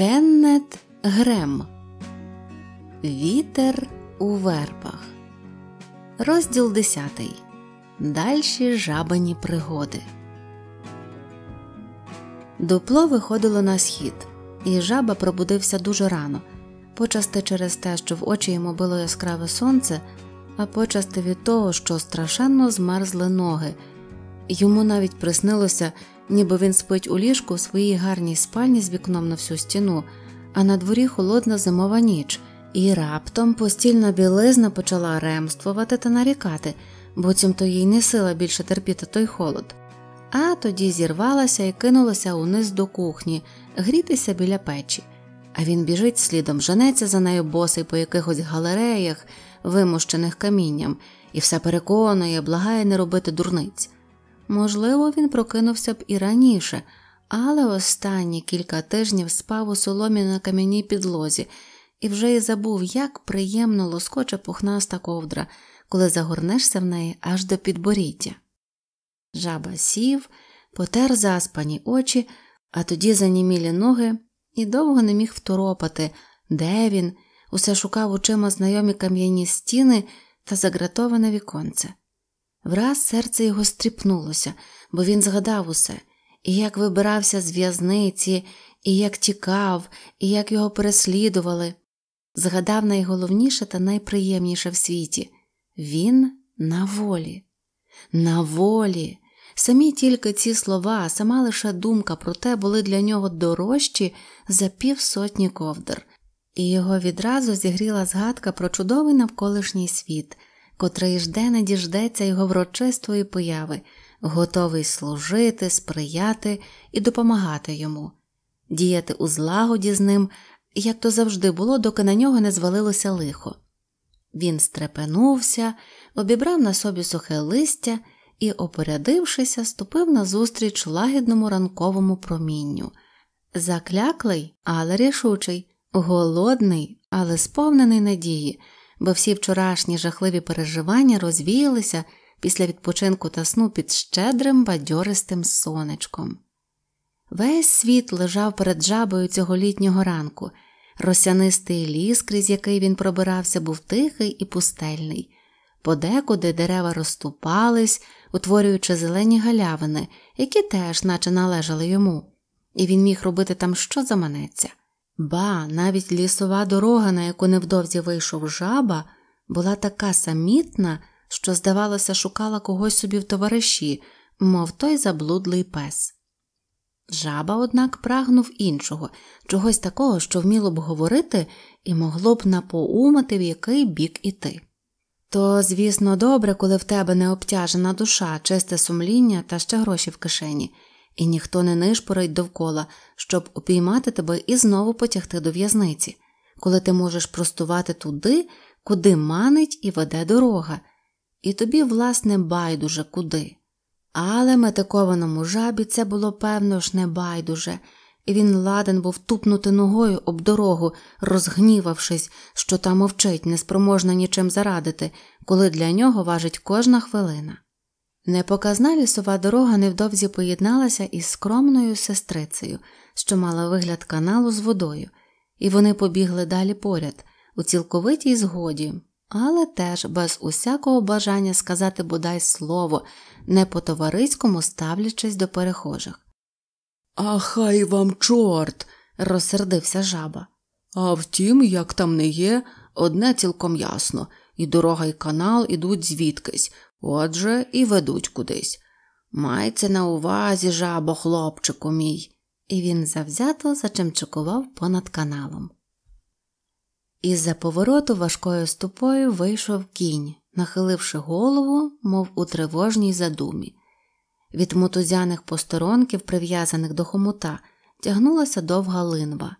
Кеннет Грем Вітер у вербах. Розділ 10. Дальші жабані пригоди. Дупло виходило на схід, і жаба пробудився дуже рано, почасти через те, що в очі йому було яскраве сонце, а почасти від того, що страшенно змерзли ноги. Йому навіть приснилося, ніби він спить у ліжку в своїй гарній спальні з вікном на всю стіну, а на дворі холодна зимова ніч, і раптом постільна білизна почала ремствувати та нарікати, буцімто їй не сила більше терпіти той холод. А тоді зірвалася і кинулася униз до кухні, грітися біля печі. А він біжить слідом, женеться за нею босий по якихось галереях, вимущених камінням, і все переконує, благає не робити дурниць. Можливо, він прокинувся б і раніше, але останні кілька тижнів спав у соломі на кам'яній підлозі і вже й забув, як приємно лоскоче пухнаста ковдра, коли загорнешся в неї аж до підборіддя. Жаба сів, потер заспані очі, а тоді занімілі ноги і довго не міг второпати, де він, усе шукав очима знайомі кам'яні стіни та загратоване віконце. Враз серце його стріпнулося, бо він згадав усе, і як вибирався з в'язниці, і як тікав, і як його переслідували. Згадав найголовніше та найприємніше в світі він на волі. На волі. Самі тільки ці слова, сама лише думка про те були для нього дорожчі за півсотні ковдр, і його відразу зігріла згадка про чудовий навколишній світ котрий жде не діждеться його врочистої появи, готовий служити, сприяти і допомагати йому, діяти у злагоді з ним, як то завжди було, доки на нього не звалилося лихо. Він стрепенувся, обібрав на собі сухе листя і, опорядившися, ступив назустріч лагідному ранковому промінню. Закляклий, але рішучий, голодний, але сповнений надії бо всі вчорашні жахливі переживання розвіялися після відпочинку та сну під щедрим бадьористим сонечком. Весь світ лежав перед жабою цього літнього ранку. Росянистий ліс, крізь який він пробирався, був тихий і пустельний. Подекуди дерева розступались, утворюючи зелені галявини, які теж наче належали йому, і він міг робити там що заманеться. Ба, навіть лісова дорога, на яку невдовзі вийшов жаба, була така самітна, що, здавалося, шукала когось собі в товариші, мов той заблудлий пес. Жаба, однак, прагнув іншого, чогось такого, що вміло б говорити і могло б напоумати, в який бік іти. То, звісно, добре, коли в тебе не обтяжена душа, чисте сумління та ще гроші в кишені і ніхто не нишпорить довкола, щоб упіймати тебе і знову потягти до в'язниці, коли ти можеш простувати туди, куди манить і веде дорога, і тобі, власне, байдуже куди. Але метикованому жабі це було певно ж не байдуже, і він ладен був тупнути ногою об дорогу, розгнівавшись, що та мовчить, неспроможна нічим зарадити, коли для нього важить кожна хвилина. Непоказна лісова дорога невдовзі поєдналася із скромною сестрицею, що мала вигляд каналу з водою, і вони побігли далі поряд, у цілковитій згоді, але теж без усякого бажання сказати бодай слово, не по товариському ставлячись до перехожих. А хай вам чорт, розсердився жаба. А втім, як там не є, одне цілком ясно, і дорога, і канал ідуть звідкись. Отже, і ведуть кудись. Майце на увазі, жабо, хлопчику мій. І він завзято зачимчикував понад каналом. Із за повороту важкою ступою вийшов кінь, нахиливши голову, мов у тривожній задумі. Від мотузяних посторонків, прив'язаних до хомута, тягнулася довга линва.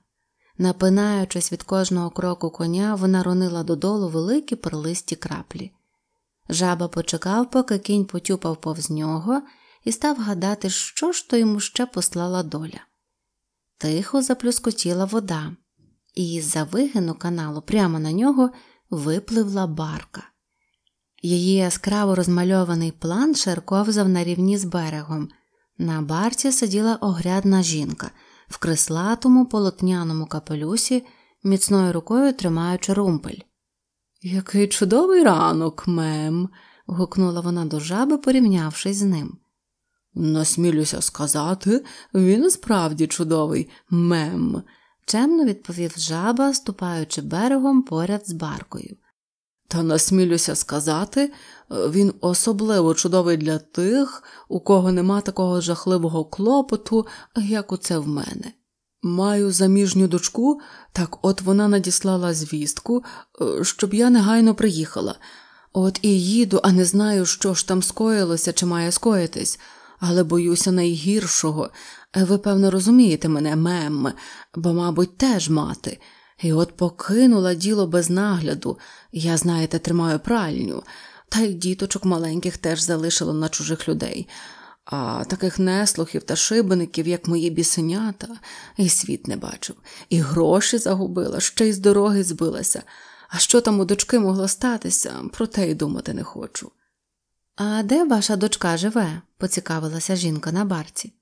Напинаючись від кожного кроку коня, вона ронила додолу великі перлисті краплі. Жаба почекав, поки кінь потюпав повз нього, і став гадати, що ж то йому ще послала доля. Тихо заплюскотіла вода, і із за вигину каналу прямо на нього випливла барка. Її яскраво розмальований план шерковзав на рівні з берегом. На барці сиділа огрядна жінка, в креслатому полотняному капелюсі, міцною рукою тримаючи румпель. Який чудовий ранок, мем. гукнула вона до жаби, порівнявшись з ним. Насмілюся сказати, він справді чудовий мем, чемно відповів жаба, ступаючи берегом поряд з баркою. Та насмілюся сказати, він особливо чудовий для тих, у кого нема такого жахливого клопоту, як оце в мене. Маю заміжню дочку, так от вона надіслала звістку, щоб я негайно приїхала. От і їду, а не знаю, що ж там скоїлося чи має скоїтись але боюся найгіршого. Ви, певно, розумієте мене, мем, бо, мабуть, теж мати. І от покинула діло без нагляду. Я, знаєте, тримаю пральню, та й діточок маленьких теж залишила на чужих людей. А таких неслухів та шибеників, як мої бісенята, і світ не бачив, і гроші загубила, ще й з дороги збилася. А що там у дочки могло статися, про те й думати не хочу. А де ваша дочка живе? поцікавилася жінка на барці.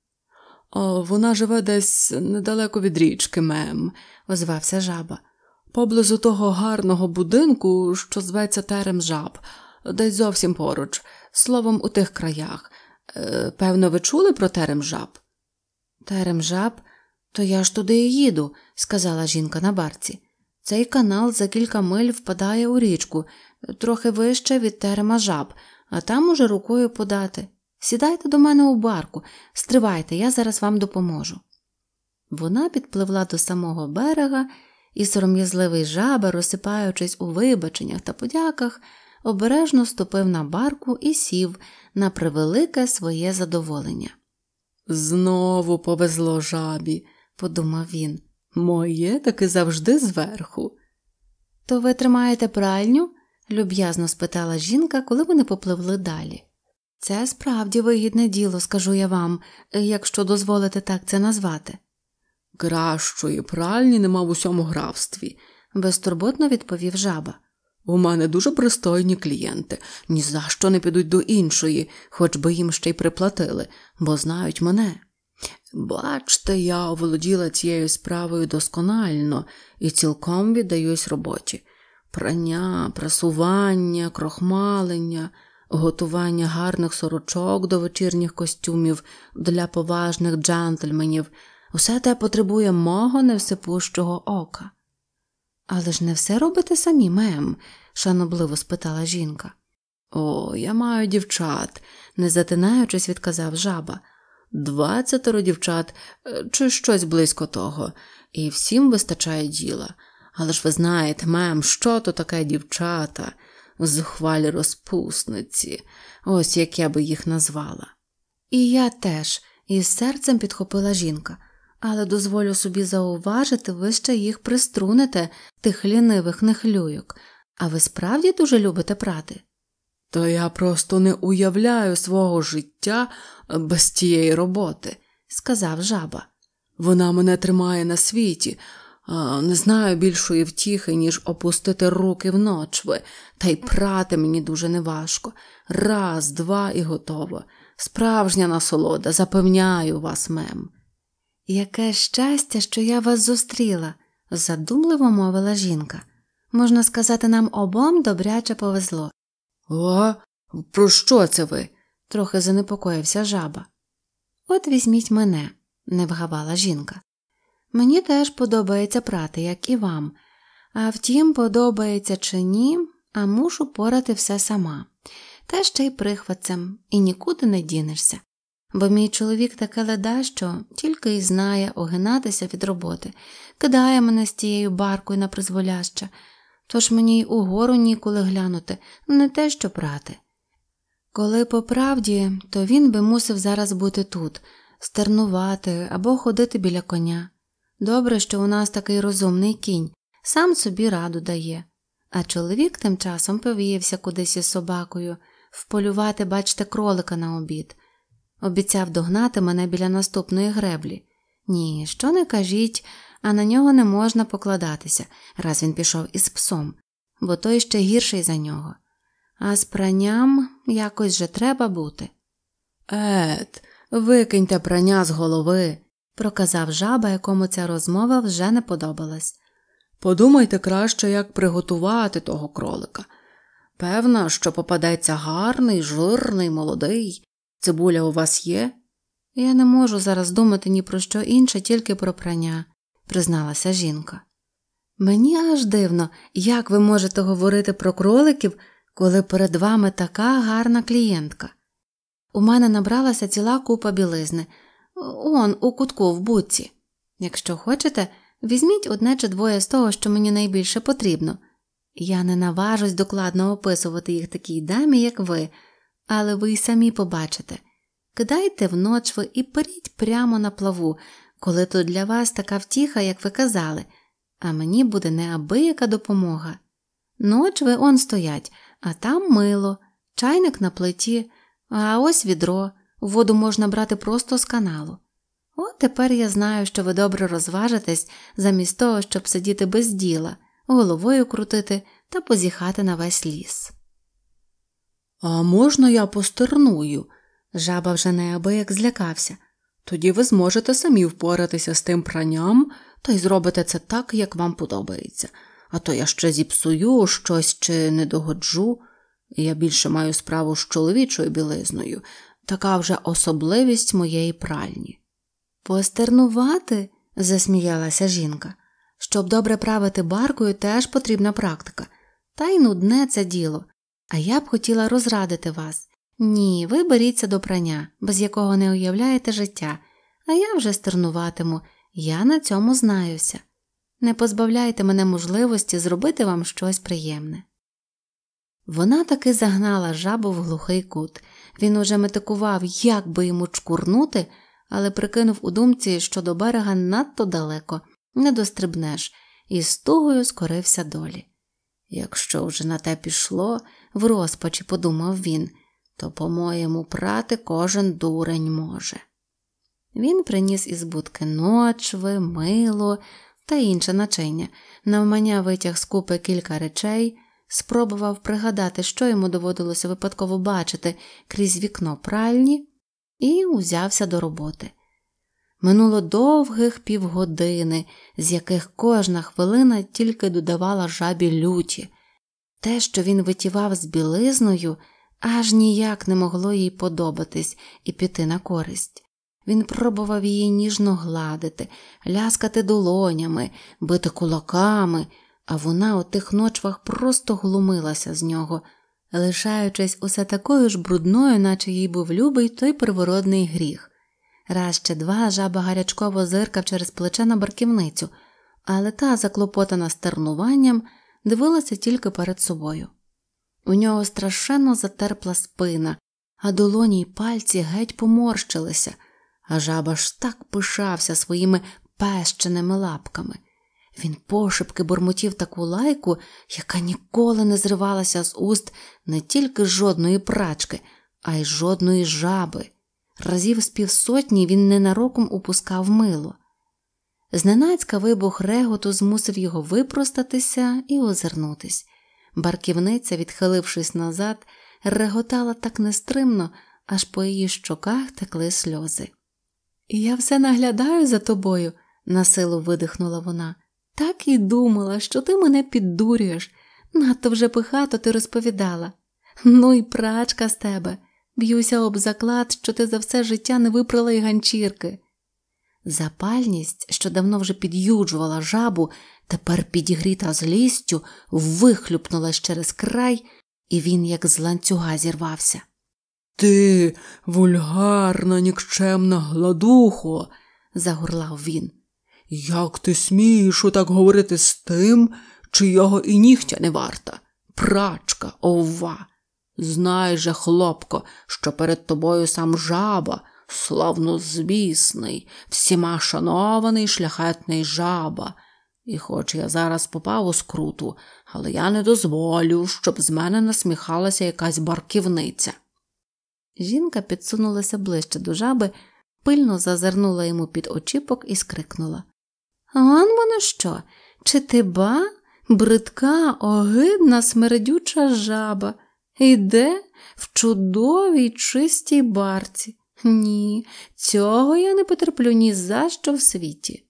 О, Вона живе десь недалеко від річки, мем, озвався жаба. Поблизу того гарного будинку, що зветься терем жаб, десь зовсім поруч, словом, у тих краях. Е, певно, ви чули про терем жаб? Терем жаб? То я ж туди і їду, сказала жінка на барці. Цей канал за кілька миль впадає у річку, трохи вище від терема жаб а там уже рукою подати. Сідайте до мене у барку, стривайте, я зараз вам допоможу. Вона підпливла до самого берега, і сором'язливий жаба, розсипаючись у вибаченнях та подяках, обережно ступив на барку і сів на превелике своє задоволення. Знову повезло жабі, подумав він. Моє таки завжди зверху. То ви тримаєте пральню? люб'язно спитала жінка, коли вони попливли далі. Це справді вигідне діло, скажу я вам, якщо дозволите так це назвати. Кращої пральні нема в усьому графстві, безтурботно відповів жаба. У мене дуже пристойні клієнти, ні за що не підуть до іншої, хоч би їм ще й приплатили, бо знають мене. Бачте, я оволоділа цією справою досконально і цілком віддаюсь роботі прання, прасування, крохмалення, готування гарних сорочок до вечірніх костюмів для поважних джентльменів, усе те потребує мого невсипущого ока. Але ж не все робите самі, мем, шанобливо спитала жінка. О, я маю дівчат, не затинаючись, відказав жаба. Двадцятеро дівчат е, чи щось близько того, і всім вистачає діла. Але ж ви знаєте, мем, що то таке дівчата, зухвалі розпусниці, ось як я би їх назвала. І я теж, із серцем підхопила жінка, але дозволю собі зауважити, ви ще їх приструните, тих лінивих нехлюйок, а ви справді дуже любите прати? То я просто не уявляю свого життя без тієї роботи, сказав жаба. Вона мене тримає на світі, не знаю більшої втіхи, ніж опустити руки в ночви, та й прати мені дуже неважко. Раз, два і готово. Справжня насолода, запевняю вас, мем. Яке щастя, що я вас зустріла, задумливо мовила жінка. Можна сказати, нам обом добряче повезло. О, про що це ви? трохи занепокоївся жаба. От візьміть мене, не вгавала жінка. Мені теж подобається прати, як і вам. А втім, подобається чи ні, а мушу порати все сама, та ще й прихватцем, і нікуди не дінешся. Бо мій чоловік таке леда, що тільки й знає огинатися від роботи, кидає мене з тією баркою на призволяще, тож мені й угору ніколи глянути, не те що прати. Коли по правді, то він би мусив зараз бути тут, стернувати або ходити біля коня. Добре, що у нас такий розумний кінь, сам собі раду дає. А чоловік тим часом повіявся кудись із собакою, вполювати, бачте, кролика на обід. Обіцяв догнати мене біля наступної греблі. Ні, що не кажіть, а на нього не можна покладатися, раз він пішов із псом, бо той ще гірший за нього. А з пранням якось же треба бути. Ет, викиньте прання з голови проказав жаба, якому ця розмова вже не подобалась. Подумайте краще, як приготувати того кролика. Певно, що попадеться гарний, жирний, молодий. Цибуля у вас є? Я не можу зараз думати ні про що інше, тільки про прання, призналася жінка. Мені аж дивно, як ви можете говорити про кроликів, коли перед вами така гарна клієнтка. У мене набралася ціла купа білизни, он у кутку в буці. Якщо хочете, візьміть одне чи двоє з того, що мені найбільше потрібно. Я не наважусь докладно описувати їх такій дамі, як ви, але ви й самі побачите. Кидайте в ночви і періть прямо на плаву, коли тут для вас така втіха, як ви казали, а мені буде неабияка допомога. Ночви он стоять, а там мило, чайник на плиті, а ось відро, воду можна брати просто з каналу. От тепер я знаю, що ви добре розважитесь, замість того, щоб сидіти без діла, головою крутити та позіхати на весь ліс. А можна я постерную? Жаба вже неабияк злякався. Тоді ви зможете самі впоратися з тим пранням та й зробите це так, як вам подобається, а то я ще зіпсую щось чи не догоджу. Я більше маю справу з чоловічою білизною, така вже особливість моєї пральні. Постернувати, засміялася жінка. Щоб добре правити баркою, теж потрібна практика. Та й нудне це діло. А я б хотіла розрадити вас. Ні, ви беріться до прання, без якого не уявляєте життя, а я вже стернуватиму, я на цьому знаюся. Не позбавляйте мене можливості зробити вам щось приємне. Вона таки загнала жабу в глухий кут. Він уже метикував, як би йому чкурнути, але прикинув у думці, що до берега надто далеко, не дострибнеш, і з тугою скорився долі. Якщо вже на те пішло, в розпачі подумав він, то, по-моєму, прати кожен дурень може. Він приніс із будки ночви, мило та інше начиння, навмання витяг з купи кілька речей, спробував пригадати, що йому доводилося випадково бачити крізь вікно пральні, і узявся до роботи. Минуло довгих півгодини, з яких кожна хвилина тільки додавала жабі люті. Те, що він витівав з білизною, аж ніяк не могло їй подобатись і піти на користь. Він пробував її ніжно гладити, ляскати долонями, бити кулаками, а вона у тих ночвах просто глумилася з нього, лишаючись усе такою ж брудною, наче їй був любий той привородний гріх. Раз чи два жаба гарячково зиркав через плече на барківницю, але та, заклопотана стернуванням, дивилася тільки перед собою. У нього страшенно затерпла спина, а долоні й пальці геть поморщилися, а жаба ж так пишався своїми пещеними лапками. Він пошепки бурмотів таку лайку, яка ніколи не зривалася з уст не тільки жодної прачки, а й жодної жаби. Разів з півсотні він ненароком упускав мило. Зненацька вибух реготу змусив його випростатися і озирнутись. Барківниця, відхилившись назад, реготала так нестримно, аж по її щоках текли сльози. Я все наглядаю за тобою, насилу видихнула вона. Так і думала, що ти мене піддурюєш. Надто вже пихато ти розповідала. Ну і прачка з тебе. Б'юся об заклад, що ти за все життя не випрала й ганчірки. Запальність, що давно вже під'юджувала жабу, тепер підігріта злістю, вихлюпнулась через край, і він, як з ланцюга, зірвався. Ти, вульгарна, нікчемна гладухо, загурлав він. Як ти смієш отак говорити з тим, чи його і нігтя не варта? Прачка, ова. Знай же, хлопко, що перед тобою сам жаба, славнозвісний, всіма шанований шляхетний жаба. І хоч я зараз попав у скруту, але я не дозволю, щоб з мене насміхалася якась барківниця. Жінка підсунулася ближче до жаби, пильно зазирнула йому під очіпок і скрикнула Он воно що? Чи ти ба? Бридка, огидна, смердюча жаба, іде в чудовій чистій барці. Ні, цього я не потерплю ні за що в світі.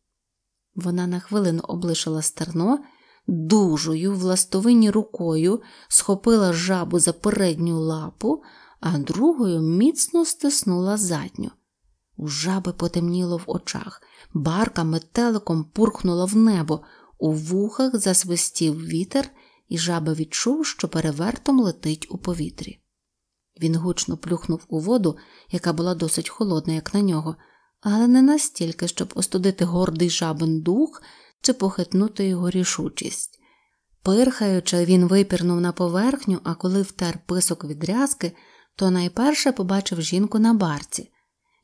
Вона на хвилину облишила стерно, дужою властовині рукою схопила жабу за передню лапу, а другою міцно стиснула задню. У жаби потемніло в очах, барка метеликом пурхнула в небо, у вухах засвистів вітер, і жаба відчув, що перевертом летить у повітрі. Він гучно плюхнув у воду, яка була досить холодна, як на нього, але не настільки, щоб остудити гордий жабин дух чи похитнути його рішучість. Пирхаючи, він випірнув на поверхню, а коли втер писок від рязки, то найперше побачив жінку на барці.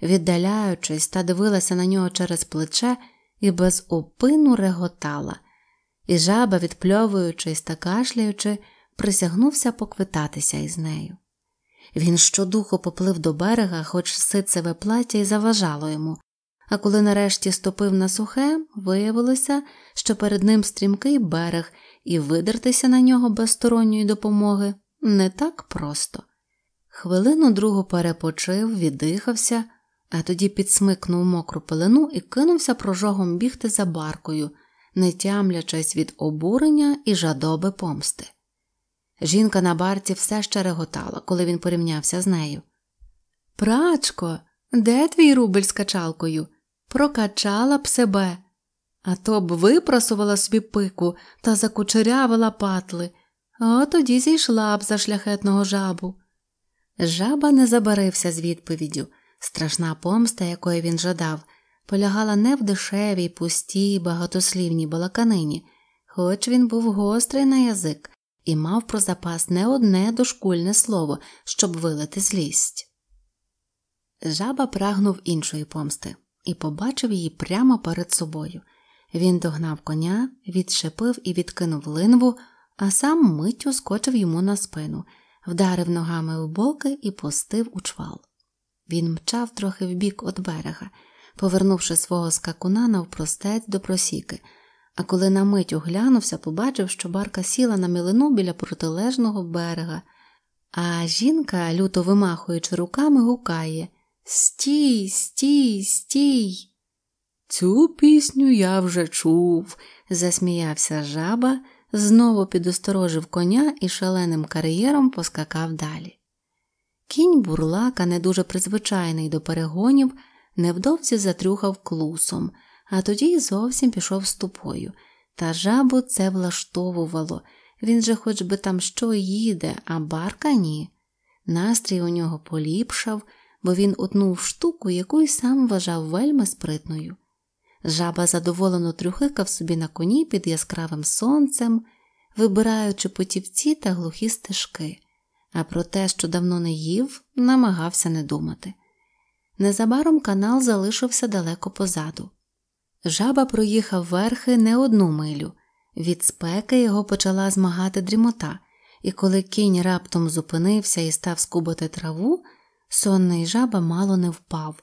Віддаляючись, та дивилася на нього через плече і без опину реготала, і жаба, відпльовуючись та кашляючи, присягнувся поквитатися із нею. Він щодуху поплив до берега, хоч ситцеве плаття й заважало йому, а коли нарешті ступив на сухе, виявилося, що перед ним стрімкий берег, і видертися на нього без сторонньої допомоги не так просто. Хвилину другу перепочив, віддихався, а тоді підсмикнув мокру пелену і кинувся прожогом бігти за баркою, не тямлячись від обурення і жадоби помсти. Жінка на барці все ще реготала, коли він порівнявся з нею. Прачко, де твій рубль з качалкою? Прокачала б себе, а то б випросувала собі пику та закучерявила патли, а тоді зійшла б за шляхетного жабу. Жаба не забарився з відповіддю. Страшна помста, якої він жадав, полягала не в дешевій, пустій, багатослівній балаканині, хоч він був гострий на язик і мав про запас не одне дошкульне слово, щоб вилити злість. Жаба прагнув іншої помсти і побачив її прямо перед собою. Він догнав коня, відшепив і відкинув линву, а сам миттю скочив йому на спину, вдарив ногами в боки і пустив у чвал. Він мчав трохи вбік від берега, повернувши свого скакуна навпростець до просіки, а коли на мить оглянувся, побачив, що барка сіла на мілину біля протилежного берега, а жінка, люто вимахуючи руками, гукає Стій, стій, стій. Цю пісню я вже чув, засміявся жаба, знову підосторожив коня і шаленим кар'єром поскакав далі. Кінь бурлака, не дуже призвичайний до перегонів, невдовзі затрюхав клусом, а тоді й зовсім пішов ступою. Та жабу це влаштовувало він же хоч би там що їде, а барка ні. Настрій у нього поліпшав, бо він утнув штуку, яку й сам вважав вельми спритною. Жаба задоволено трюхикав собі на коні під яскравим сонцем, вибираючи потівці та глухі стежки а про те, що давно не їв, намагався не думати. Незабаром канал залишився далеко позаду. Жаба проїхав верхи не одну милю. Від спеки його почала змагати дрімота, і коли кінь раптом зупинився і став скубати траву, сонний жаба мало не впав.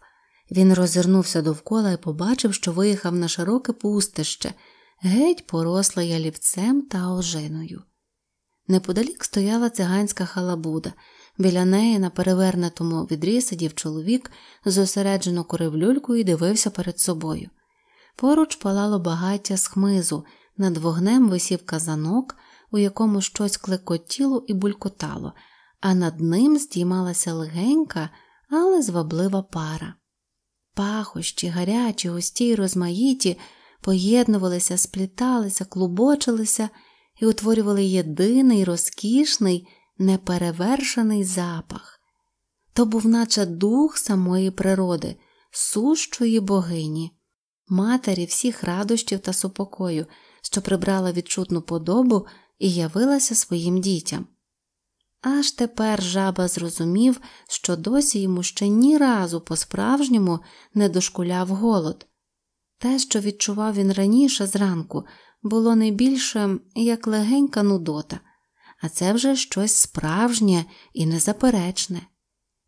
Він розвернувся довкола і побачив, що виїхав на широке пустище, геть поросле ялівцем та ожиною. Неподалік стояла циганська халабуда. Біля неї на перевернутому відрі сидів чоловік, зосереджено курив люльку і дивився перед собою. Поруч палало багаття з хмизу, над вогнем висів казанок, у якому щось клекотіло і булькотало, а над ним здіймалася легенька, але зваблива пара. Пахощі, гарячі, густі й розмаїті поєднувалися, спліталися, клубочилися і утворювали єдиний розкішний, неперевершений запах. То був наче дух самої природи, сущої богині, матері всіх радощів та супокою, що прибрала відчутну подобу і явилася своїм дітям. Аж тепер жаба зрозумів, що досі йому ще ні разу по-справжньому не дошкуляв голод. Те, що відчував він раніше зранку, було не більше як легенька нудота, а це вже щось справжнє і незаперечне.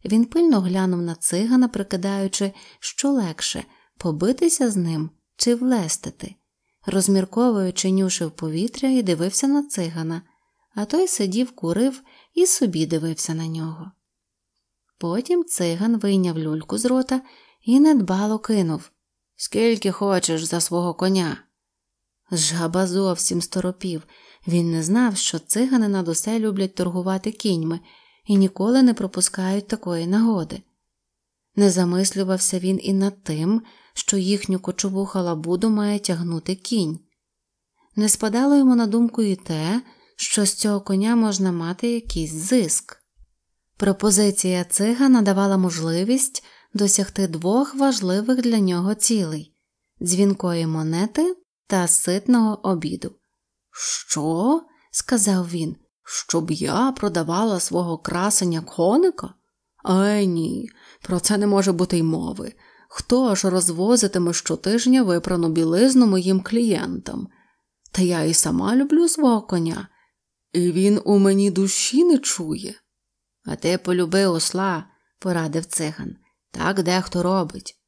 Він пильно глянув на цигана, прикидаючи, що легше побитися з ним чи влестити. Розмірковуючи, нюшив повітря і дивився на цигана, а той сидів, курив і собі дивився на нього. Потім циган вийняв люльку з рота і недбало кинув Скільки хочеш за свого коня. Жаба зовсім сторопів. Він не знав, що цигани над усе люблять торгувати кіньми і ніколи не пропускають такої нагоди. Не замислювався він і над тим, що їхню кочову халабуду має тягнути кінь. Не спадало йому на думку і те, що з цього коня можна мати якийсь зиск. Пропозиція цига надавала можливість досягти двох важливих для нього цілей дзвінкої монети та ситного обіду. Що? сказав він, щоб я продавала свого красення коника? Ай ні, про це не може бути й мови. Хто ж розвозитиме щотижня випрану білизну моїм клієнтам? Та я і сама люблю свого коня, і він у мені душі не чує. А ти полюби осла, порадив циган. Так дехто робить.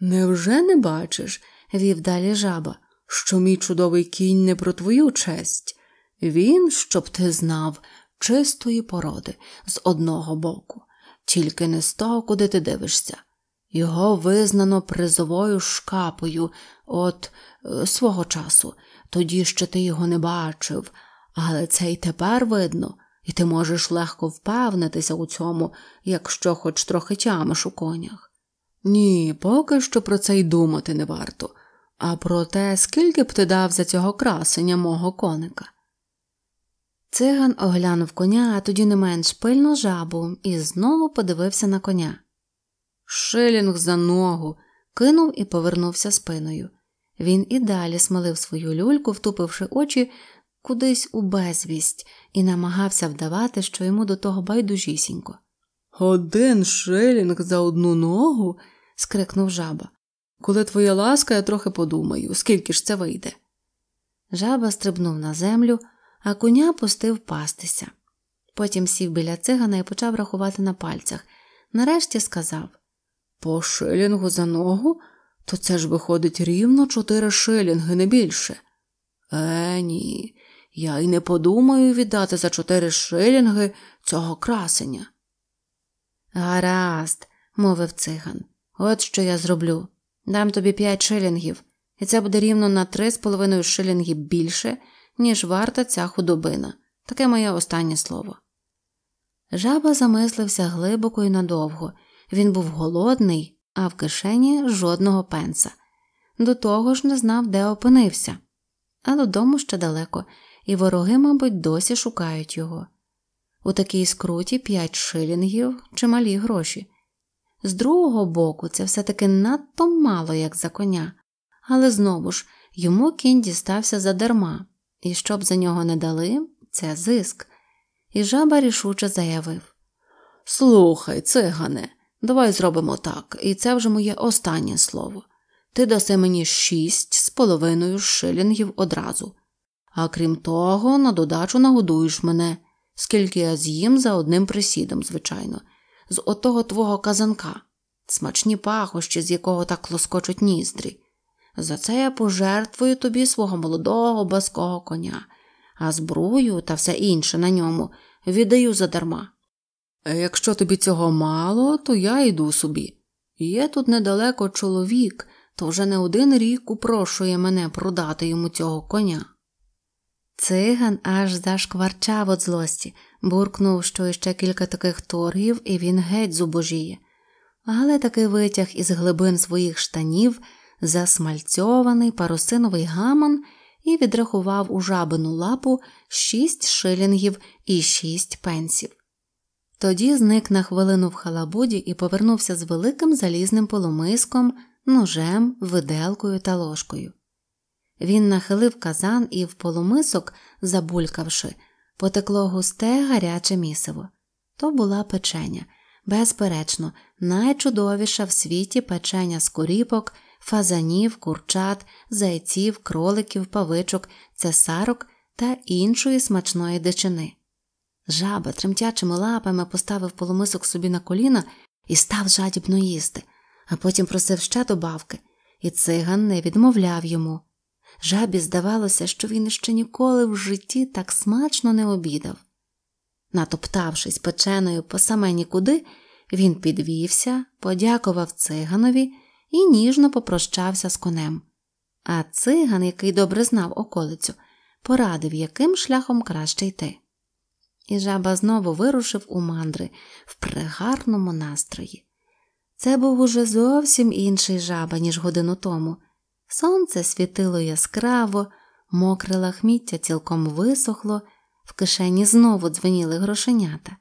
Невже не бачиш, вів далі жаба, що мій чудовий кінь не про твою честь? Він, щоб ти знав, чистої породи з одного боку, тільки не з того, куди ти дивишся. Його визнано призовою шкапою от е, свого часу, тоді ще ти його не бачив, але це й тепер видно, і ти можеш легко впевнитися у цьому, якщо хоч трохи тямиш у конях. Ні, поки що про це й думати не варто, а про те, скільки б ти дав за цього красення мого коника. Циган оглянув коня, а тоді не менш пильно жабу, і знову подивився на коня. Шилінг за ногу, кинув і повернувся спиною. Він і далі смалив свою люльку, втупивши очі кудись у безвість, і намагався вдавати, що йому до того байдужісінько. Один шилінг за одну ногу. скрикнув жаба. Коли твоя ласка, я трохи подумаю, скільки ж це вийде. Жаба стрибнув на землю, а коня пустив пастися. Потім сів біля цигана і почав рахувати на пальцях. Нарешті сказав По шилінгу за ногу, то це ж виходить рівно чотири шилінги, не більше. Е, ні, я й не подумаю віддати за чотири шилінги цього красення. Гаразд, мовив циган, от що я зроблю. Дам тобі п'ять шилінгів, і це буде рівно на три з половиною шилінгів більше, ніж варта ця худобина. Таке моє останнє слово. Жаба замислився глибоко і надовго. Він був голодний, а в кишені жодного пенса. До того ж не знав, де опинився. А додому ще далеко, і вороги, мабуть, досі шукають його. У такій скруті п'ять шилінгів чималі гроші. З другого боку, це все таки надто мало, як за коня, але знову ж йому кінь дістався задарма, і щоб за нього не дали, це зиск. І жаба рішуче заявив Слухай, цигане, давай зробимо так, і це вже моє останнє слово. Ти даси мені шість з половиною шилінгів одразу. А крім того, на додачу нагодуєш мене, скільки я з'їм за одним присідом, звичайно, з отого твого казанка, смачні пахощі, з якого так лоскочуть ніздрі. За це я пожертвую тобі свого молодого баского коня, а збрую та все інше на ньому віддаю задарма. Якщо тобі цього мало, то я йду собі. Є тут недалеко чоловік, то вже не один рік упрошує мене продати йому цього коня. Циган аж зашкварчав від злості, буркнув, що іще кілька таких торгів, і він геть зубожіє, але таки витяг із глибин своїх штанів засмальцьований парусиновий гаман і відрахував у жабину лапу шість шилінгів і шість пенсів. Тоді зник на хвилину в халабуді і повернувся з великим залізним полумиском, ножем, виделкою та ложкою. Він нахилив казан і в полумисок, забулькавши, потекло густе гаряче місиво. То була печеня, безперечно, найчудовіша в світі печеня з коріпок, фазанів, курчат, зайців, кроликів, павичок, цесарок та іншої смачної дичини. Жаба тремтячими лапами поставив полумисок собі на коліна і став жадібно їсти, а потім просив ще добавки, і циган не відмовляв йому. Жабі здавалося, що він іще ніколи в житті так смачно не обідав. Натоптавшись печеною по саме нікуди, Він підвівся, подякував циганові і ніжно попрощався з конем. А циган, який добре знав околицю, порадив, яким шляхом краще йти. І жаба знову вирушив у мандри в пригарному настрої. Це був уже зовсім інший жаба, ніж годину тому. Сонце світило яскраво, мокре лахміття цілком висохло, в кишені знову дзвеніли грошенята.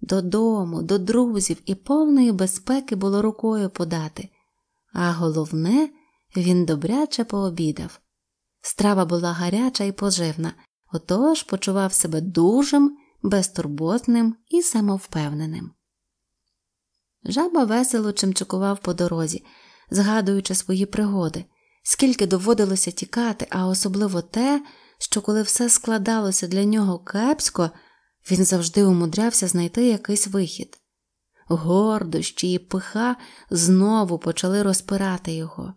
Додому, до друзів і повної безпеки було рукою подати, а головне, він добряче пообідав. Страва була гаряча і поживна, отож почував себе дужим, безтурботним і самовпевненим. Жаба весело чимчикував по дорозі, згадуючи свої пригоди, скільки доводилося тікати, а особливо те, що коли все складалося для нього кепсько, він завжди умудрявся знайти якийсь вихід. Гордощі і пиха знову почали розпирати його.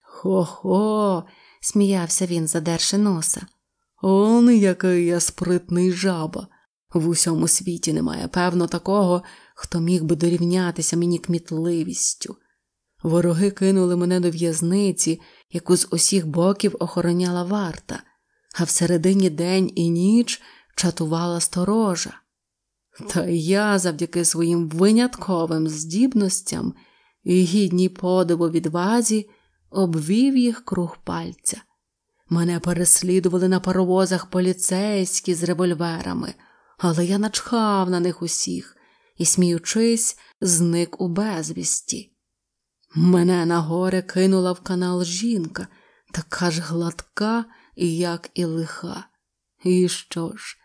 Хо-хо, сміявся він, задерши носа. Он який я спритний жаба. В усьому світі немає, певно, такого, хто міг би дорівнятися мені кмітливістю. Вороги кинули мене до в'язниці, яку з усіх боків охороняла варта, а всередині день і ніч чатувала сторожа. Та я завдяки своїм винятковим здібностям і гідній подиву відвазі обвів їх круг пальця. Мене переслідували на паровозах поліцейські з револьверами, але я начхав на них усіх і, сміючись, зник у безвісті. Мене на горе кинула в канал жінка, така ж гладка, як і лиха. І що ж,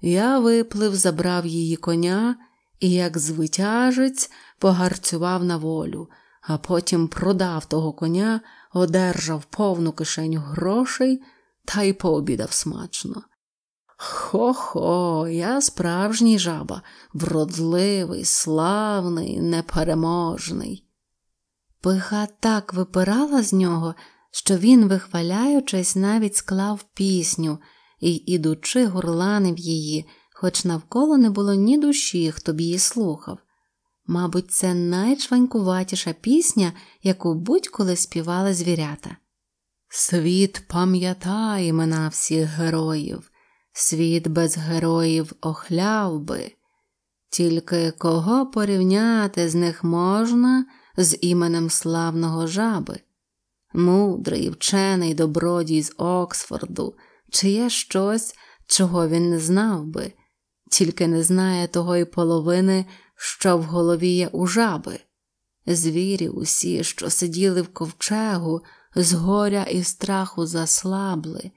я виплив, забрав її коня і, як звитяжець, погарцював на волю, а потім продав того коня, одержав повну кишеню грошей та й пообідав смачно. Хо-хо, я справжній жаба, вродливий, славний, непереможний. Пиха так випирала з нього, що він, вихваляючись, навіть склав пісню і, ідучи, горланив її, хоч навколо не було ні душі, хто б її слухав. Мабуть, це найчванькуватіша пісня, яку будь-коли співали звірята. Світ пам'ятає імена всіх героїв, світ без героїв охляв би, тільки кого порівняти з них можна з іменем славного жаби, мудрий, вчений добродій з Оксфорду, чи є щось, чого він не знав би, тільки не знає того й половини, що в голові є у жаби. Звірі усі, що сиділи в ковчегу, з горя і страху заслабли,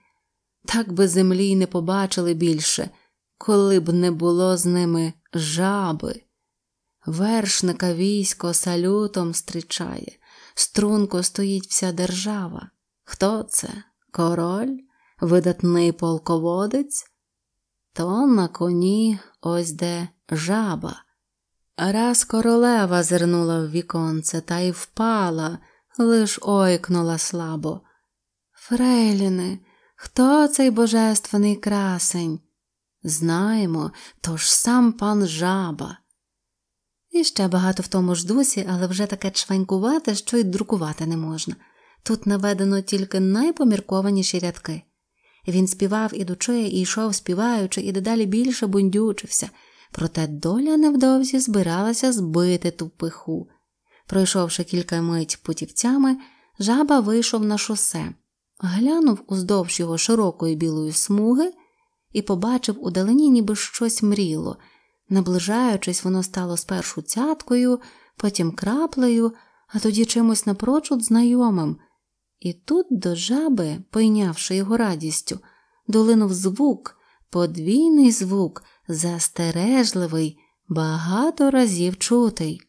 так би землі не побачили більше, коли б не було з ними жаби. Вершника військо салютом стрічає, струнко стоїть вся держава. Хто це? Король, видатний полководець? То на коні ось де жаба. Раз королева зирнула в віконце та й впала, лиш ойкнула слабо. Фрейліни, хто цей божественний красень? Знаємо, то ж сам пан жаба. І ще багато в тому ж дусі, але вже таке чванькувати, що й друкувати не можна. Тут наведено тільки найпоміркованіші рядки. Він співав ідучи, і йшов співаючи, і дедалі більше бундючився, проте доля невдовзі збиралася збити ту пиху. Пройшовши кілька мить путівцями, жаба вийшов на шосе, глянув уздовж його широкої білої смуги і побачив удалині, ніби щось мріло. Наближаючись, воно стало спершу цяткою, потім краплею, а тоді чимось напрочуд знайомим. І тут до жаби, пойнявши його радістю, долинув звук, подвійний звук, застережливий, багато разів чутий.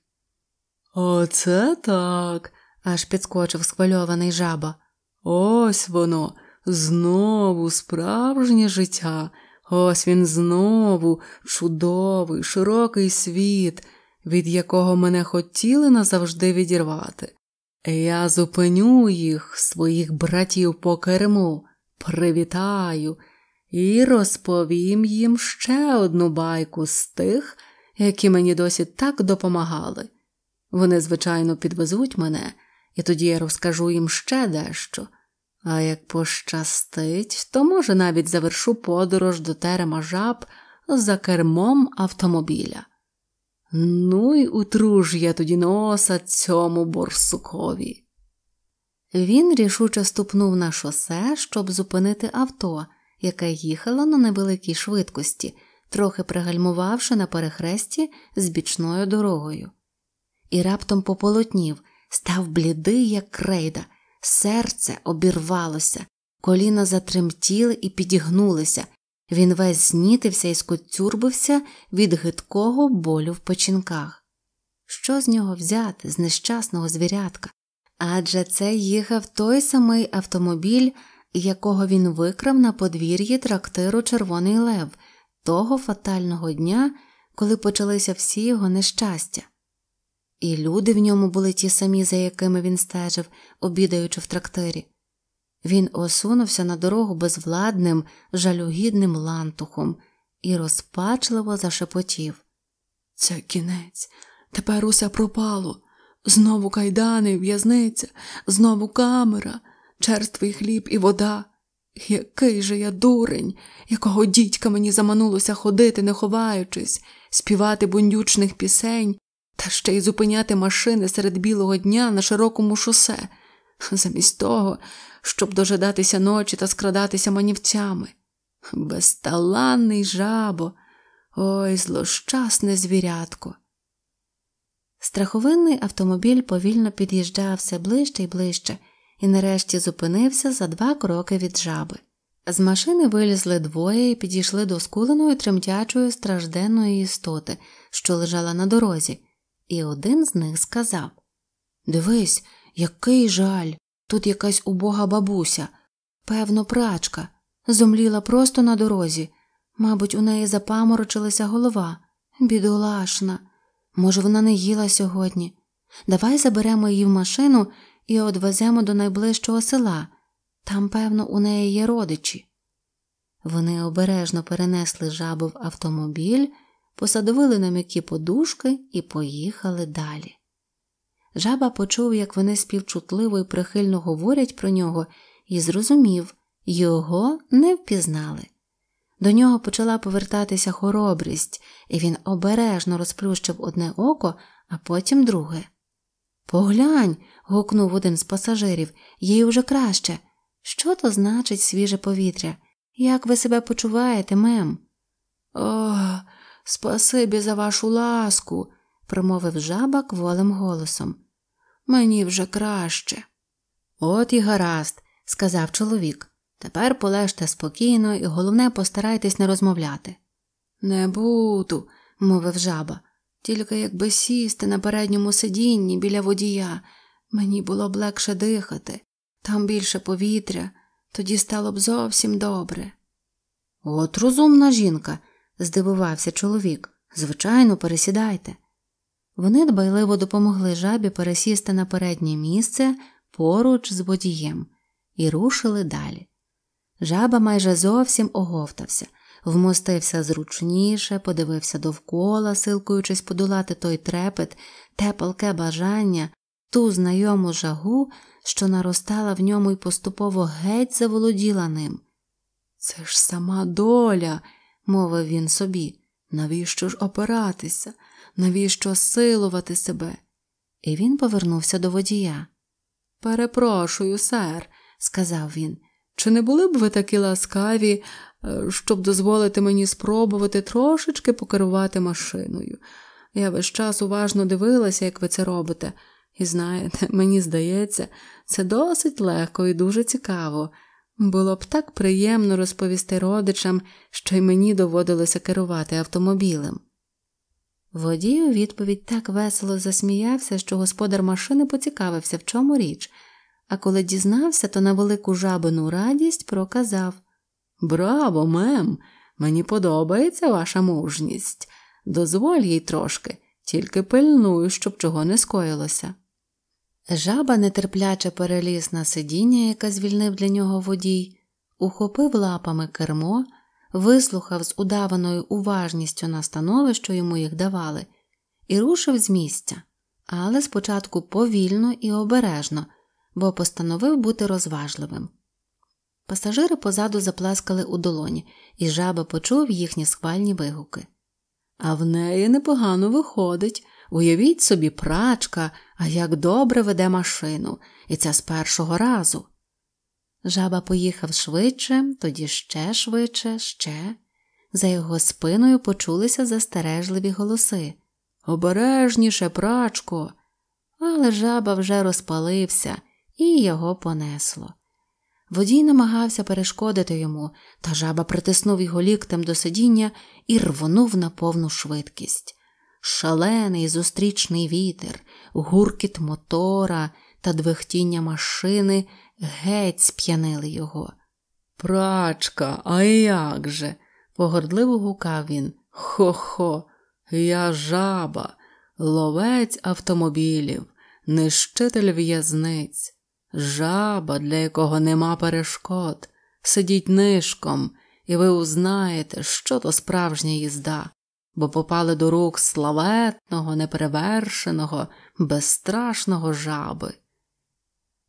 Оце так, аж підскочив схвильований жаба. Ось воно, знову справжнє життя. Ось він знову чудовий, широкий світ, від якого мене хотіли назавжди відірвати. Я зупиню їх, своїх братів по керму, привітаю і розповім їм ще одну байку з тих, які мені досі так допомагали. Вони, звичайно, підвезуть мене, і тоді я розкажу їм ще дещо. А як пощастить, то, може, навіть завершу подорож до терема жаб за кермом автомобіля. Ну й утруж я тоді носа цьому борсукові. Він рішуче ступнув на шосе, щоб зупинити авто, яке їхало на невеликій швидкості, трохи пригальмувавши на перехресті з бічною дорогою. І раптом пополотнів, став блідий, як крейда, серце обірвалося, коліна затремтіли і підігнулися. Він весь знітився і скоцюрбився від гидкого болю в печінках. Що з нього взяти, з нещасного звірятка? Адже це їхав той самий автомобіль, якого він викрав на подвір'ї трактиру Червоний Лев того фатального дня, коли почалися всі його нещастя. І люди в ньому були ті самі, за якими він стежив, обідаючи в трактирі. Він осунувся на дорогу безвладним, жалюгідним лантухом і розпачливо зашепотів. Це кінець, тепер усе пропало. Знову кайдани, в'язниця, знову камера, черствий хліб і вода. Який же я дурень, якого дідька мені заманулося ходити, не ховаючись, співати бундючних пісень та ще й зупиняти машини серед білого дня на широкому шосе, замість того, щоб дожидатися ночі та скрадатися манівцями. Безталанний жабо, ой, злощасне звірятко. Страховинний автомобіль повільно під'їжджав все ближче і ближче і нарешті зупинився за два кроки від жаби. З машини вилізли двоє і підійшли до скуленої тремтячої стражденної істоти, що лежала на дорозі, і один з них сказав Дивись, який жаль, тут якась убога бабуся, певно, прачка, зомліла просто на дорозі. Мабуть, у неї запаморочилася голова. Бідолашна. Може, вона не їла сьогодні. Давай заберемо її в машину і одвеземо до найближчого села. Там, певно, у неї є родичі. Вони обережно перенесли жабу в автомобіль, посадовили на м'які подушки і поїхали далі. Жаба почув, як вони співчутливо і прихильно говорять про нього, і зрозумів його не впізнали. До нього почала повертатися хоробрість, і він обережно розплющив одне око, а потім друге. Поглянь. гукнув один з пасажирів, їй уже краще. Що то значить свіже повітря? Як ви себе почуваєте, мем? О, спасибі за вашу ласку, промовив жаба кволим голосом. Мені вже краще. От і гаразд, сказав чоловік. Тепер полежте спокійно і головне постарайтесь не розмовляти. Не буду, мовив жаба, тільки якби сісти на передньому сидінні біля водія, мені було б легше дихати, там більше повітря, тоді стало б зовсім добре. От розумна жінка, здивувався чоловік. Звичайно, пересідайте. Вони дбайливо допомогли жабі пересісти на переднє місце поруч з водієм і рушили далі. Жаба майже зовсім оговтався, вмостився зручніше, подивився довкола, силкуючись подолати той трепет, те палке бажання, ту знайому жагу, що наростала в ньому і поступово геть заволоділа ним. Це ж сама доля, мовив він собі. Навіщо ж опиратися? Навіщо силувати себе? І він повернувся до водія. Перепрошую, сер, сказав він. Чи не були б ви такі ласкаві, е, щоб дозволити мені спробувати трошечки покерувати машиною? Я весь час уважно дивилася, як ви це робите, і знаєте, мені здається, це досить легко і дуже цікаво. Було б так приємно розповісти родичам, що й мені доводилося керувати автомобілем. Водій у відповідь так весело засміявся, що господар машини поцікавився, в чому річ а коли дізнався, то на велику жабину радість проказав Браво, мем! Мені подобається ваша мужність. Дозволь їй трошки, тільки пильную, щоб чого не скоїлося. Жаба нетерпляче переліз на сидіння, яке звільнив для нього водій, ухопив лапами кермо, вислухав з удаваною уважністю настанови, що йому їх давали, і рушив з місця, але спочатку повільно і обережно, бо постановив бути розважливим. Пасажири позаду заплескали у долоні, і жаба почув їхні схвальні вигуки. А в неї непогано виходить. Уявіть собі, прачка, а як добре веде машину, і це з першого разу. Жаба поїхав швидше, тоді ще швидше, ще. За його спиною почулися застережливі голоси. Обережніше, прачко. Але жаба вже розпалився, і його понесло. Водій намагався перешкодити йому, та жаба притиснув його ліктем до сидіння і рвонув на повну швидкість. Шалений зустрічний вітер, гуркіт мотора та двихтіння машини геть сп'янили його. Прачка, а як же? погордливо гукав він. Хо-хо, я жаба, ловець автомобілів, нищитель в'язниць, жаба, для якого нема перешкод. Сидіть нишком, і ви узнаєте, що то справжня їзда, бо попали до рук славетного, неперевершеного, безстрашного жаби.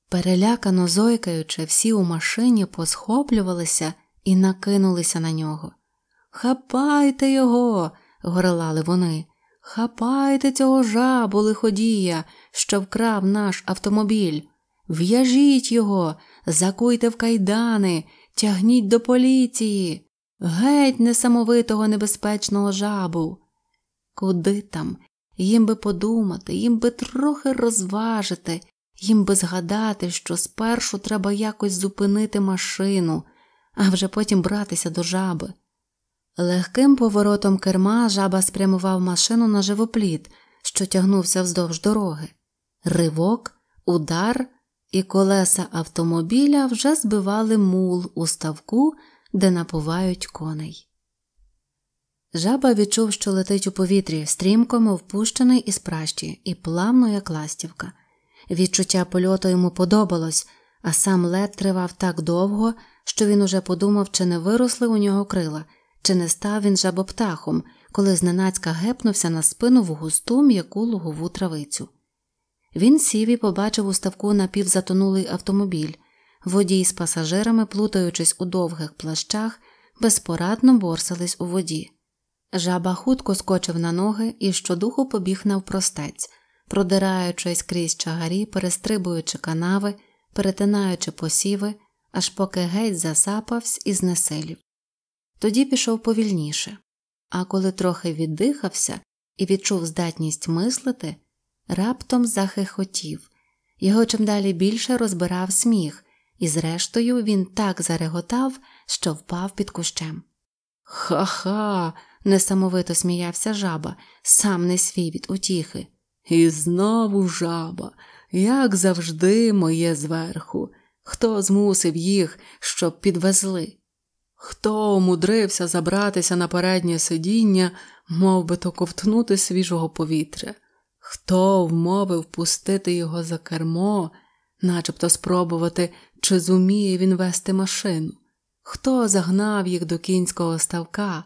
Перелякано зойкаючи, всі у машині посхоплювалися і накинулися на нього. Хапайте його, горлали вони. Хапайте цього жабу лиходія, що вкрав наш автомобіль. В'яжіть його, закуйте в кайдани, тягніть до поліції, геть несамовитого небезпечного жабу. Куди там? Їм би подумати, їм би трохи розважити, їм би згадати, що спершу треба якось зупинити машину, а вже потім братися до жаби. Легким поворотом керма жаба спрямував машину на живопліт, що тягнувся вздовж дороги. Ривок, удар, і колеса автомобіля вже збивали мул у ставку, де напувають коней. Жаба відчув, що летить у повітрі, стрімко, мов пущений із пращі, і плавно, як ластівка. Відчуття польоту йому подобалось, а сам лед тривав так довго, що він уже подумав, чи не виросли у нього крила, чи не став він жабоптахом, коли зненацька гепнувся на спину в густу м'яку лугову травицю. Він сів і побачив у ставку напівзатонулий автомобіль. Водій з пасажирами, плутаючись у довгих плащах, безпорадно борсались у воді. Жаба хутко скочив на ноги і щодуху побіг навпростець, продираючись крізь чагарі, перестрибуючи канави, перетинаючи посіви, аж поки геть засапався і знесилів. Тоді пішов повільніше, а коли трохи віддихався і відчув здатність мислити, раптом захихотів. Його чим далі більше розбирав сміх, і, зрештою, він так зареготав, що впав під кущем. Ха-ха, несамовито сміявся жаба, сам не свій від утіхи. І знову жаба, як завжди, моє зверху. Хто змусив їх, щоб підвезли? Хто умудрився забратися на переднє сидіння, мов би то ковтнути свіжого повітря? Хто вмовив пустити його за кермо, начебто спробувати, чи зуміє він вести машину? Хто загнав їх до кінського ставка?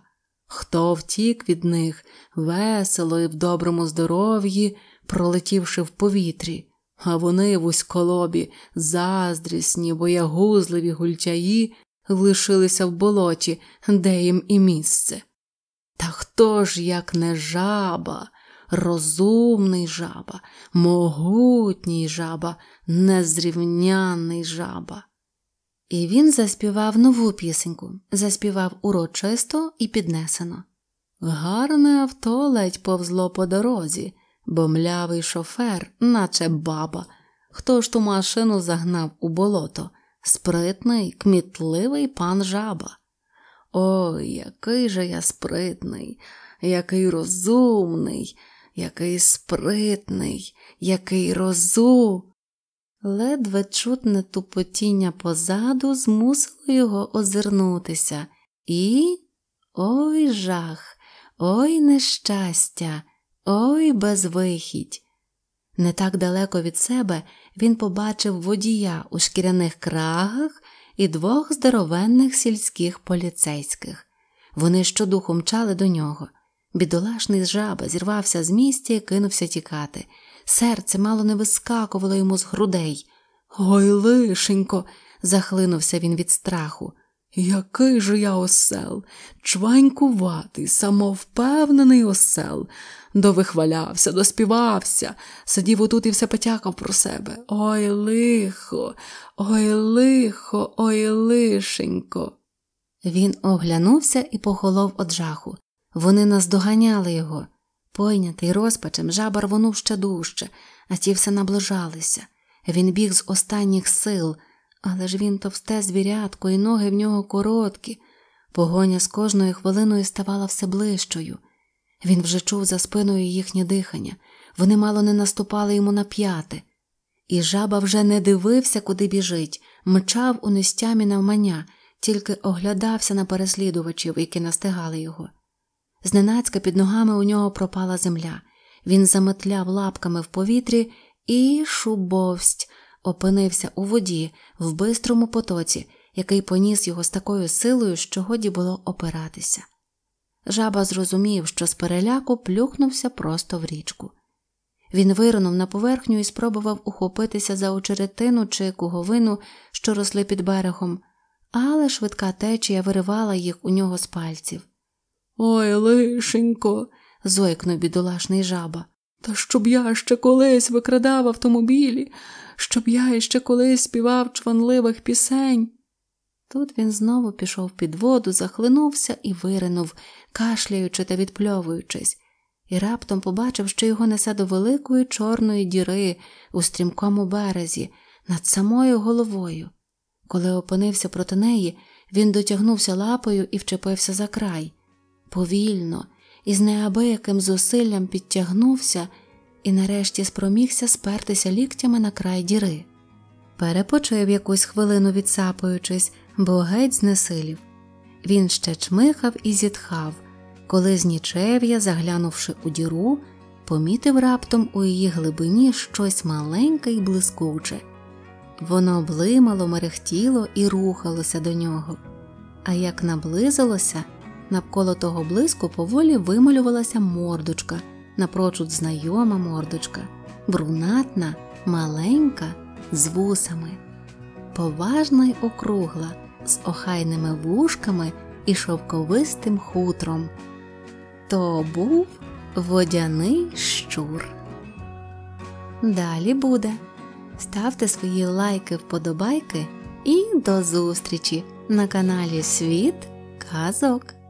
Хто втік від них весело і в доброму здоров'ї, пролетівши в повітрі, а вони в уськолобі, заздрісні, боягузливі гультяї лишилися в болоті, де їм і місце. Та хто ж, як не жаба, розумний жаба, могутній жаба, незрівнянний жаба? І він заспівав нову пісеньку, заспівав урочисто і піднесено. Гарне авто ледь повзло по дорозі, бо млявий шофер, наче баба. Хто ж ту машину загнав у болото? Спритний, кмітливий пан жаба. Ой, який же я спритний, який розумний, який спритний, який розу. Ледве чутне тупотіння позаду змусило його озирнутися, і ой жах, ой нещастя, ой безвихідь. Не так далеко від себе він побачив водія у шкіряних крагах і двох здоровенних сільських поліцейських. Вони щодуху мчали до нього. Бідолашний жаба зірвався з місця і кинувся тікати. Серце мало не вискакувало йому з грудей. Ой, лишенько, захлинувся він від страху. Який же я осел, чванькуватий, самовпевнений осел, довихвалявся, доспівався, сидів отут і все потякав про себе. Ой лихо, ой лихо, ой лишенько. Він оглянувся і похолов од жаху. Вони наздоганяли його. Пойнятий розпачем, жаба рвонув ще дужче, а ті все наближалися. Він біг з останніх сил, але ж він товсте звірятко, і ноги в нього короткі. Погоня з кожною хвилиною ставала все ближчою. Він вже чув за спиною їхнє дихання, вони мало не наступали йому на п'яти. І жаба вже не дивився, куди біжить, мчав у нестямі навмання, тільки оглядався на переслідувачів, які настигали його. Зненацька під ногами у нього пропала земля. Він заметляв лапками в повітрі і шубовсть опинився у воді в бистрому потоці, який поніс його з такою силою, що годі було опиратися. Жаба зрозумів, що з переляку плюхнувся просто в річку. Він виринув на поверхню і спробував ухопитися за очеретину чи куговину, що росли під берегом, але швидка течія виривала їх у нього з пальців. Ой, лишенько, зойкнув бідолашний жаба. Та щоб я ще колись викрадав автомобілі, щоб я ще колись співав чванливих пісень. Тут він знову пішов під воду, захлинувся і виринув, кашляючи та відпльовуючись, і раптом побачив, що його несе до великої чорної діри у стрімкому березі над самою головою. Коли опинився проти неї, він дотягнувся лапою і вчепився за край. Повільно і з неабияким зусиллям підтягнувся і нарешті спромігся спертися ліктями на край діри. Перепочив якусь хвилину відсапуючись, бо геть знесилів. Він ще чмихав і зітхав, коли з нічев'я, заглянувши у діру, помітив раптом у її глибині щось маленьке й блискуче. Воно блимало, мерехтіло і рухалося до нього. А як наблизилося, навколо того блиску поволі вималювалася мордочка, напрочуд знайома мордочка, брунатна, маленька, з вусами, поважна й округла, з охайними вушками і шовковистим хутром. То був водяний щур. Далі буде. Ставте свої лайки, вподобайки і до зустрічі на каналі Світ Казок.